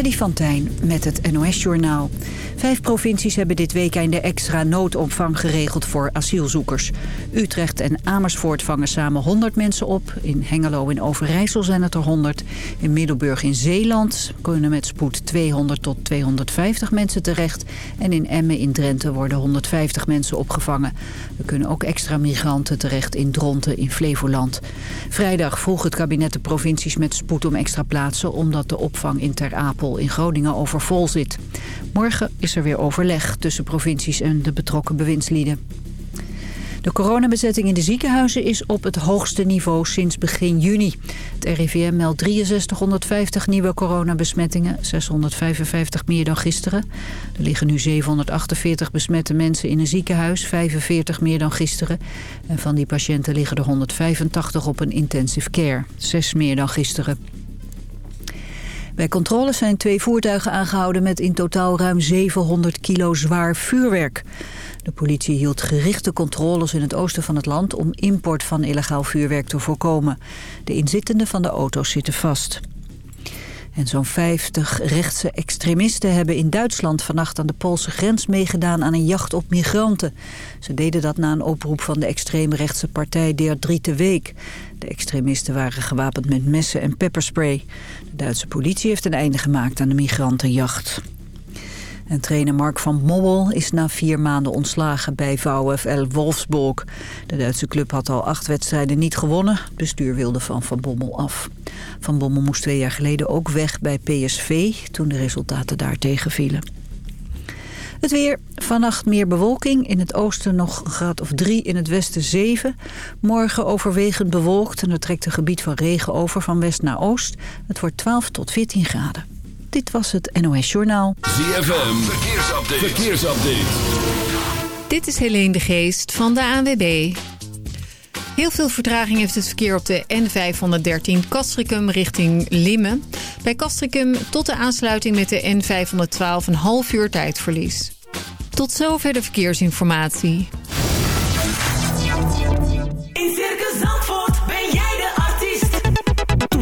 Freddy van Tijn met het NOS-journaal. Vijf provincies hebben dit weekend de extra noodopvang geregeld voor asielzoekers. Utrecht en Amersfoort vangen samen 100 mensen op. In Hengelo en Overijssel zijn het er 100. In Middelburg in Zeeland kunnen met spoed 200 tot 250 mensen terecht. En in Emmen in Drenthe worden 150 mensen opgevangen. Er kunnen ook extra migranten terecht in Dronten in Flevoland. Vrijdag vroeg het kabinet de provincies met spoed om extra plaatsen... omdat de opvang in Ter Apel in Groningen overvol zit. Morgen is er weer overleg tussen provincies en de betrokken bewindslieden. De coronabezetting in de ziekenhuizen is op het hoogste niveau sinds begin juni. Het RIVM meldt 6350 nieuwe coronabesmettingen, 655 meer dan gisteren. Er liggen nu 748 besmette mensen in een ziekenhuis, 45 meer dan gisteren. En van die patiënten liggen er 185 op een intensive care, 6 meer dan gisteren. Bij controles zijn twee voertuigen aangehouden met in totaal ruim 700 kilo zwaar vuurwerk. De politie hield gerichte controles in het oosten van het land om import van illegaal vuurwerk te voorkomen. De inzittenden van de auto's zitten vast. En zo'n 50 rechtse extremisten hebben in Duitsland vannacht aan de Poolse grens meegedaan aan een jacht op migranten. Ze deden dat na een oproep van de extreemrechtse partij Der Driete Week. De extremisten waren gewapend met messen en pepperspray. De Duitse politie heeft een einde gemaakt aan de migrantenjacht. En trainer Mark van Mobbel is na vier maanden ontslagen bij VfL Wolfsburg. De Duitse club had al acht wedstrijden niet gewonnen. Het bestuur wilde van Van Bommel af. Van Bommel moest twee jaar geleden ook weg bij PSV... toen de resultaten daar tegenvielen. Het weer. Vannacht meer bewolking. In het oosten nog een graad of drie, in het westen zeven. Morgen overwegend bewolkt en er trekt een gebied van regen over van west naar oost. Het wordt 12 tot 14 graden. Dit was het NOS Journaal. ZFM. Verkeersupdate. Verkeersupdate. Dit is Helene de Geest van de ANWB. Heel veel vertraging heeft het verkeer op de N513 Castricum richting Limmen. Bij Castricum tot de aansluiting met de N512 een half uur tijdverlies. Tot zover de verkeersinformatie.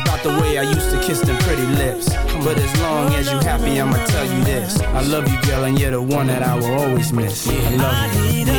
about the way I used to kiss them pretty lips. But as long as you happy, I'ma tell you this: I love you, girl, and you're the one that I will always miss. I love you.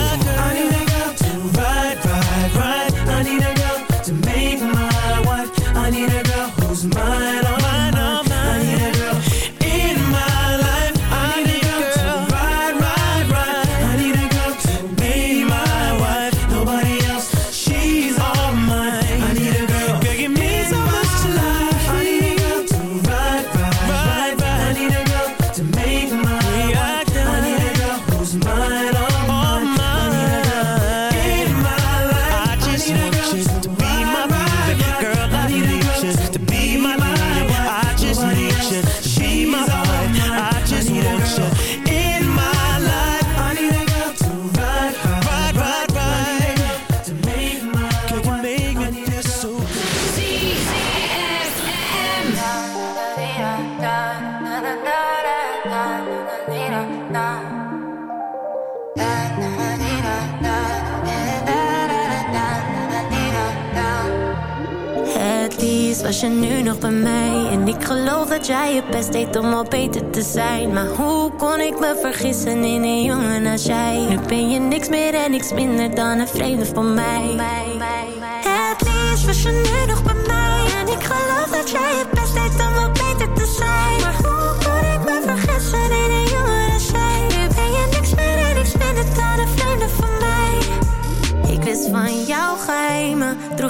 Jij je best deed om al beter te zijn. Maar hoe kon ik me vergissen in een jongen als jij? Nu ben je niks meer en niks minder dan een vreemde van mij. Het liefst was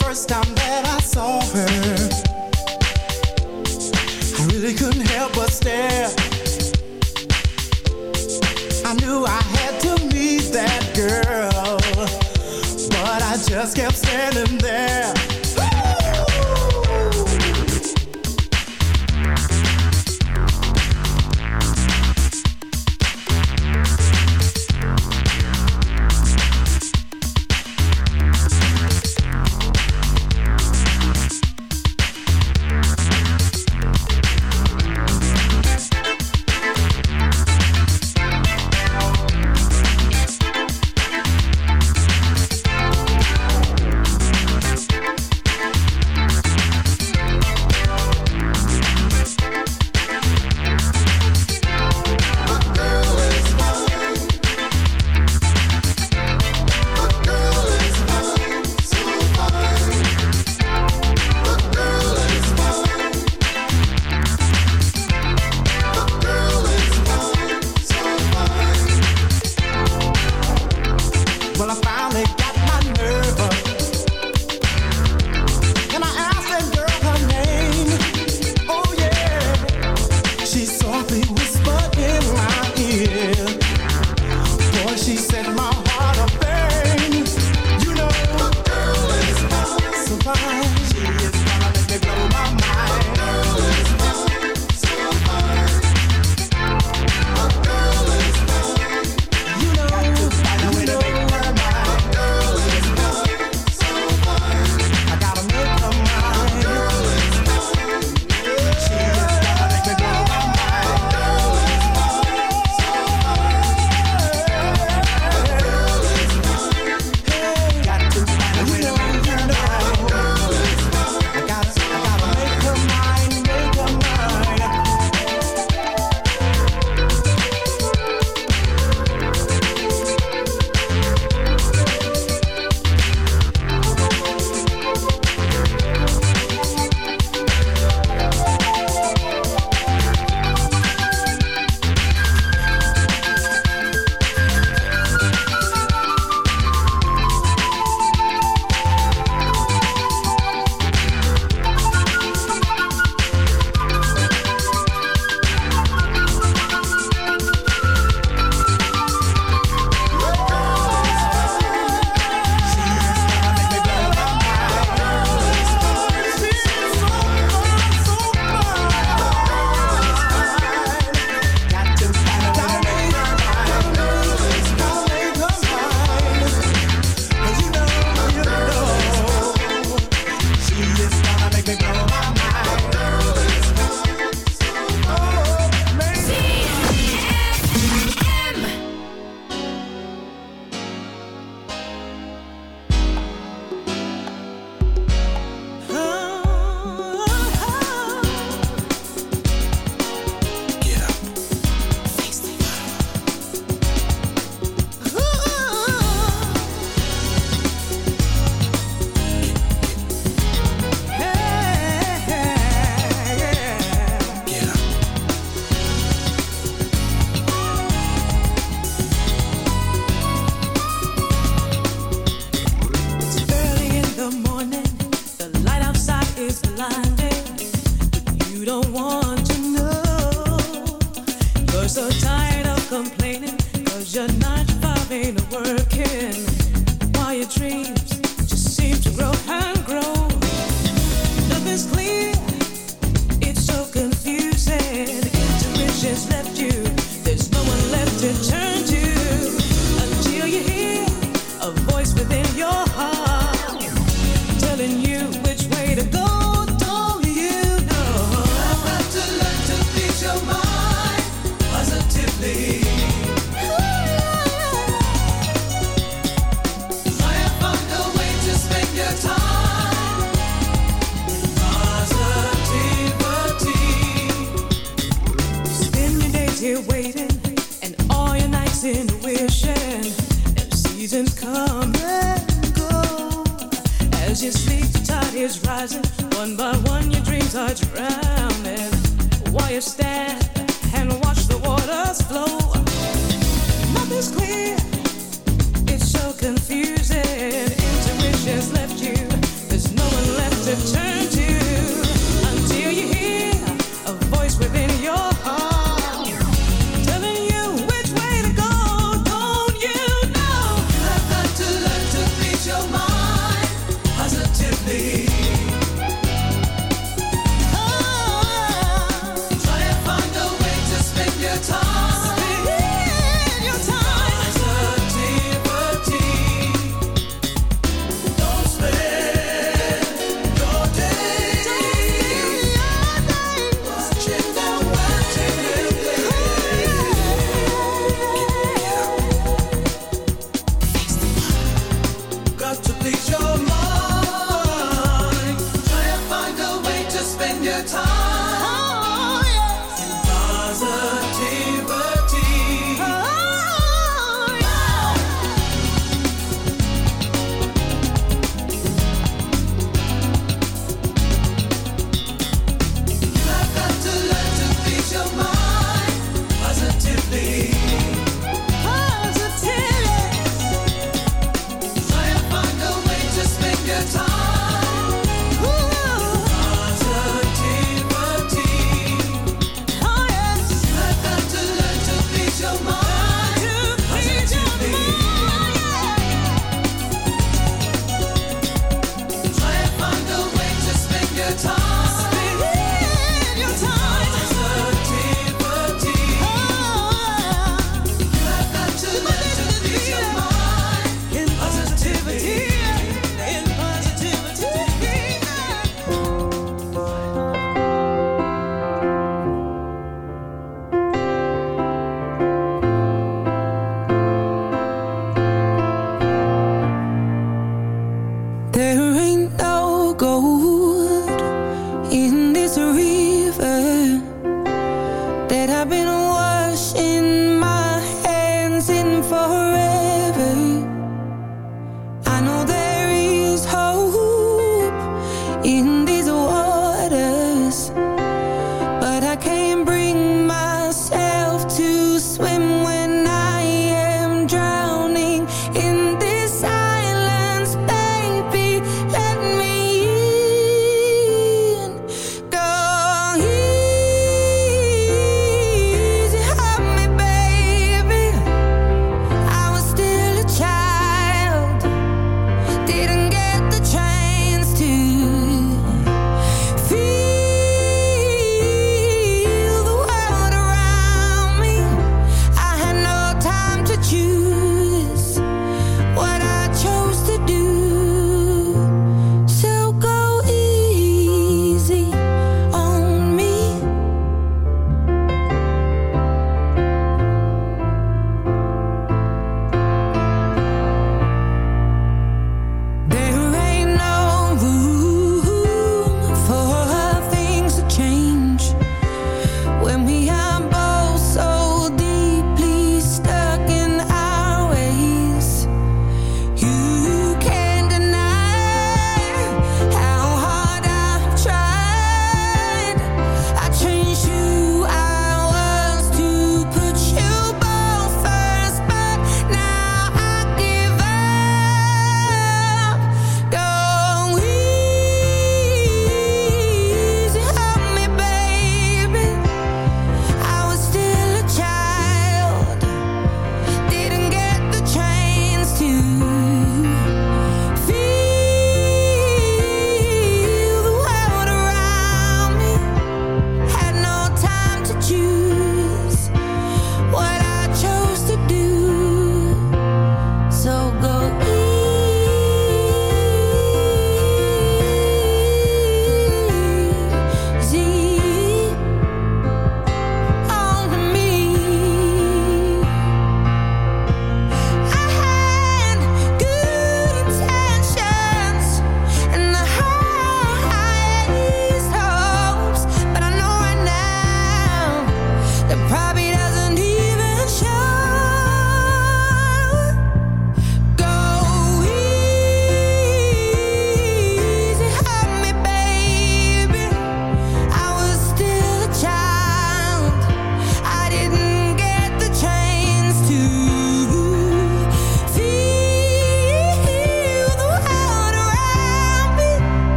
First time that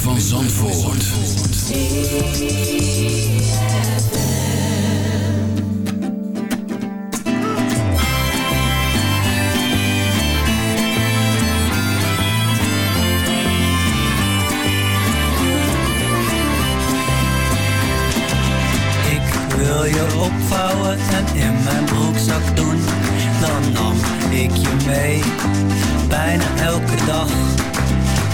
van Zandvoort. Ik wil je opvouwen en in mijn broekzak doen. Dan nam ik je mee, bijna elke dag.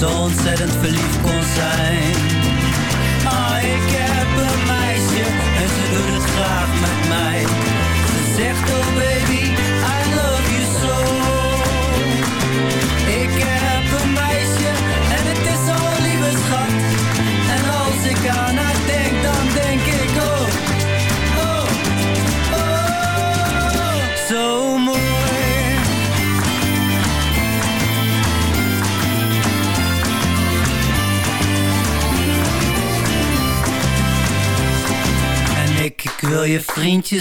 zo ontzettend verliefd kon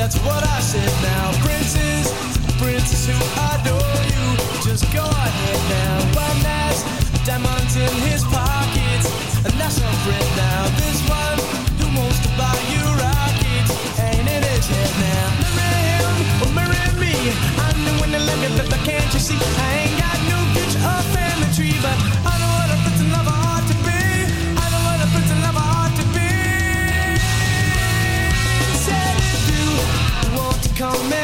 that's what I said now. princes, princes who adore you, just go ahead now. One has diamonds in his pockets, a that's her now. This one who wants to buy you rockets, ain't in his head now. Marry him or marry me. I'm the one that love you, but can't you see I ain't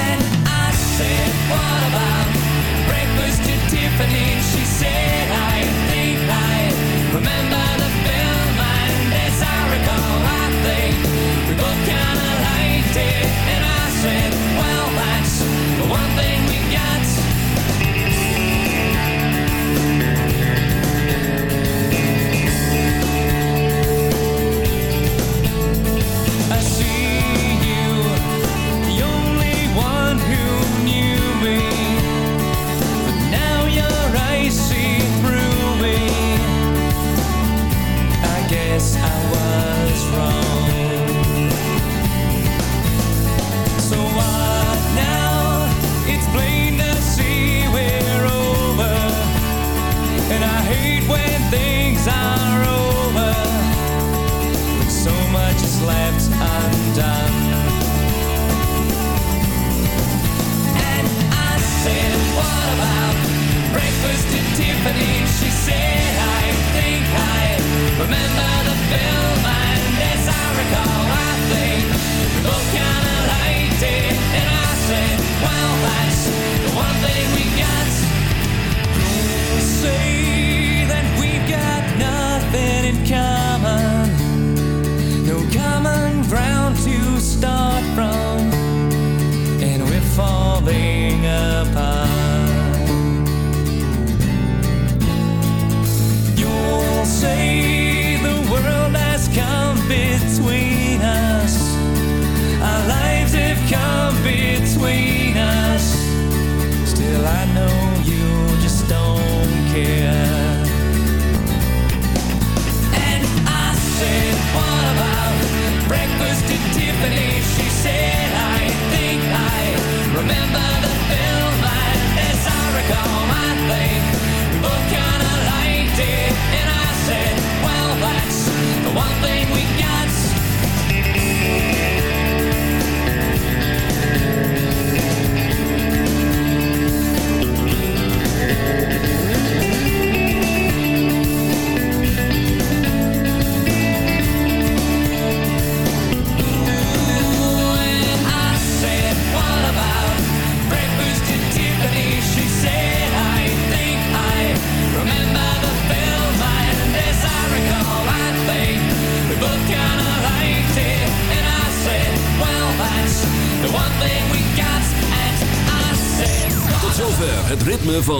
And I said, what about breakfast? She said, I think I remember the film. And as I recall, I think we both kind of was to Tiffany. She said, I think I remember the film.